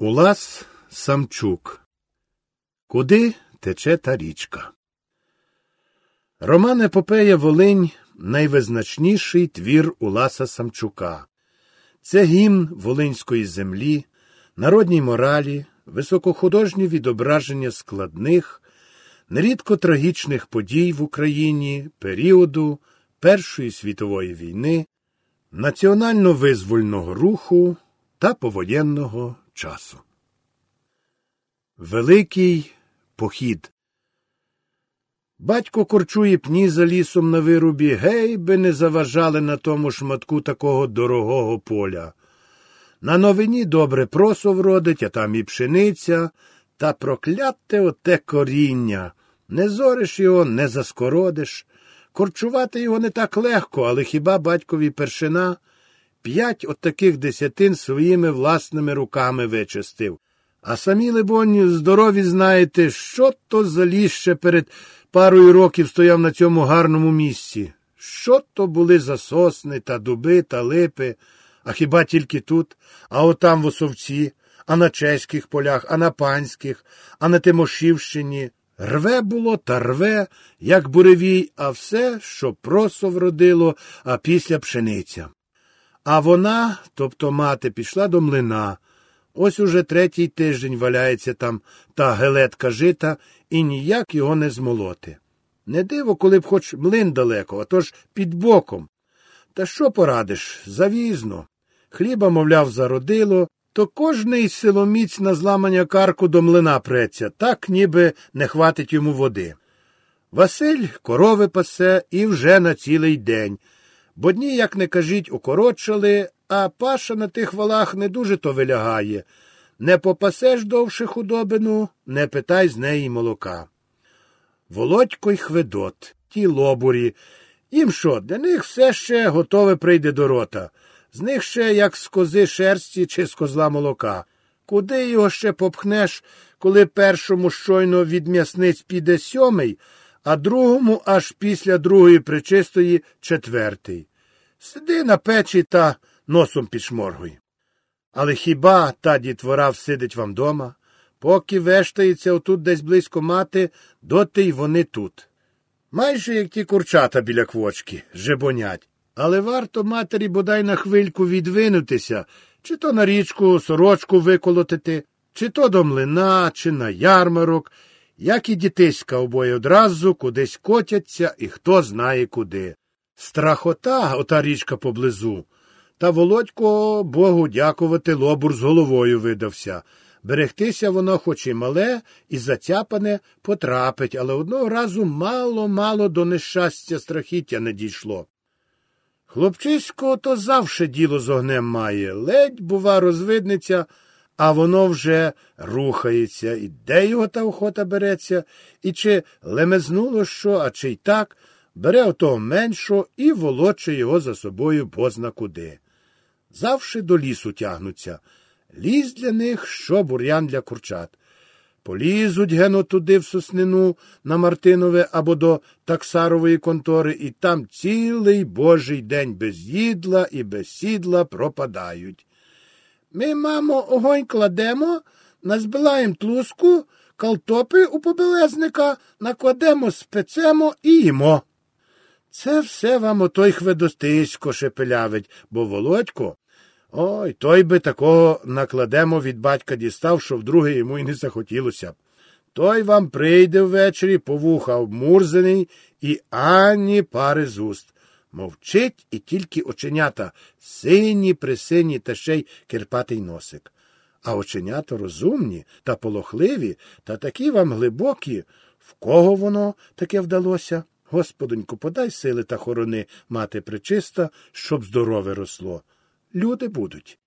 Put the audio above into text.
Улас Самчук. Куди тече та річка? Роман Епопея Волинь найвизначніший твір Уласа Самчука. Це гімн Волинської землі, народній моралі, високохудожні відображення складних, нерідко трагічних подій в Україні періоду Першої світової війни, національно-визвольного руху та повоєнного часу. Великий похід. Батько корчує пні за лісом на вирубі, гей би не заважали на тому шматку такого дорогого поля. На новині добре просо вродить, а там і пшениця, та прокляте оте коріння. Не зориш його, не заскородиш. Корчувати його не так легко, але хіба батькові першина п'ять от таких десятин своїми власними руками вичистив. А самі, либонь, здорові знаєте, що то за ліс ще перед парою років стояв на цьому гарному місці. Що то були за сосни та дуби та липи, а хіба тільки тут, а отам в Осовці, а на чеських полях, а на панських, а на Тимошівщині. Рве було та рве, як буревій, а все, що просо вродило, а після пшениця. А вона, тобто мати, пішла до млина. Ось уже третій тиждень валяється там та гелетка жита і ніяк його не змолоти. Не диво, коли б хоч млин далеко, а то ж під боком. Та що порадиш? Завізно. Хліба, мовляв, зародило, то кожний силоміць на зламання карку до млина преться, так ніби не хватить йому води. Василь корови пасе і вже на цілий день. Бо дні, як не кажіть, укоротшали, а паша на тих валах не дуже то вилягає. Не попасеш довше худобину, не питай з неї молока. Володько й Хведот, ті лобурі. Їм що, для них все ще готове прийде до рота. З них ще як з кози шерсті чи з козла молока. Куди його ще попхнеш, коли першому щойно від м'ясниць піде сьомий, а другому аж після другої причистої четвертий. Сиди на печі та носом підшморгуй. Але хіба та дітвора всидить вам дома? Поки вештається отут десь близько мати, доти й вони тут. Майже як ті курчата біля квочки, жебонять. Але варто матері бодай на хвильку відвинутися, чи то на річку сорочку виколотити, чи то до млина, чи на ярмарок, як і дітиська обоє одразу кудись котяться і хто знає куди. Страхота, ота річка поблизу. Та володько Богу дякувати, лобур з головою видався. Берегтися воно, хоч і мале, і затяпане, потрапить, але одного разу мало-мало до нещастя страхіття не дійшло. Хлопчисько то завше діло з огнем має, ледь, бува, розвидниться, а воно вже рухається, і де його та охота береться, і чи лемезнуло що, а чи й так, бере отого меншого і волоче його за собою бозна куди. Завше до лісу тягнуться. Ліс для них, що бур'ян для курчат. Полізуть гено туди в соснину на Мартинове або до таксарової контори, і там цілий божий день без їдла і без сідла пропадають. Ми, мамо, огонь кладемо, назбилаємо тлуску, калтопи у побелезника, накладемо, спецемо і їмо. Це все вам отой хведостисько шепелявить, бо володько. Ой, той би такого накладемо від батька дістав, що вдруге йому й не захотілося б. Той вам прийде ввечері по вуха обмурзений і ані пари з уст. Мовчить і тільки оченята сині присині та ще й кирпатий носик. А оченята розумні та полохливі, та такі вам глибокі. В кого воно таке вдалося? Господоньку, подай сили та хорони мати причиста, щоб здорове росло. Люди будуть.